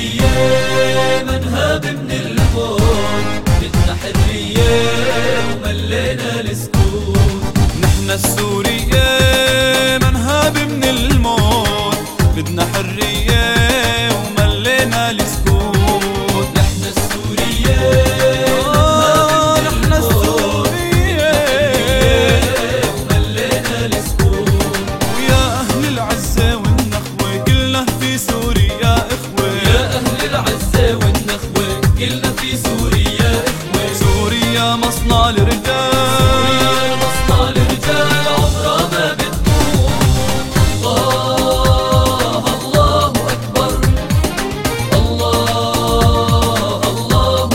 ليا منهب من الحب وملينا نحن السورية منهب من الموت بدنا حرية بسطى عمرها ما الله أكبر الله الله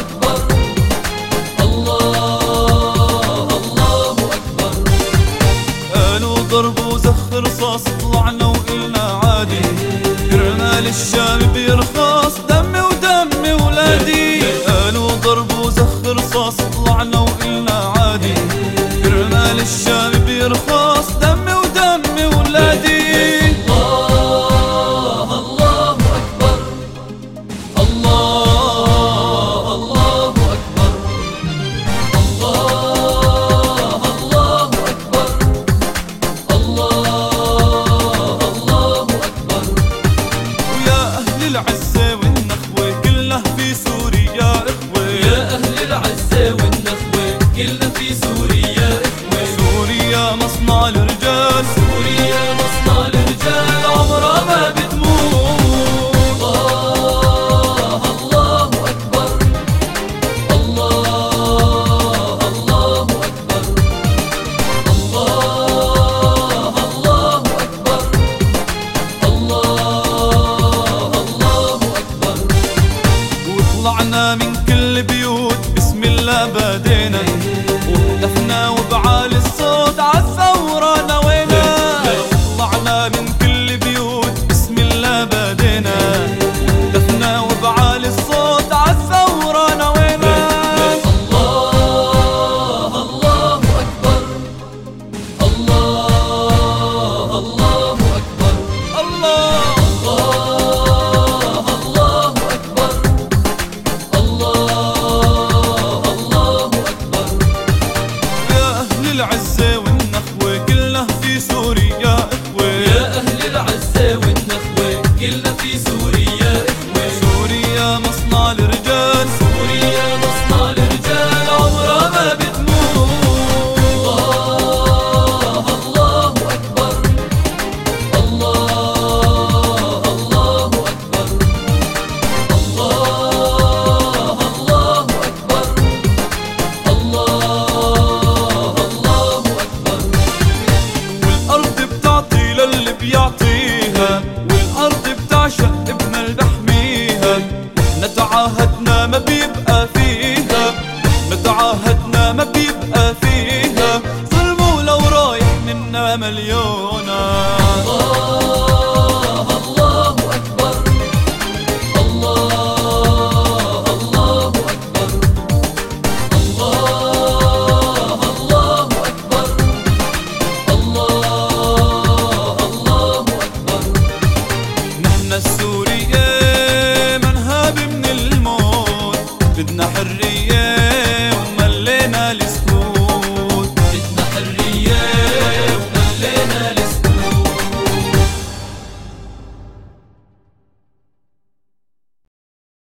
أكبر الله الله أكبر قالوا ضرب وزخ رصاص طلعنا وقلنا عادي كرمال للشام بيرخص دم The. dinner. على الله الله أكبر. الله الله أكبر الله الله أكبر الله الله أكبر نحن السورية منهاب من الموت. بدنا حرية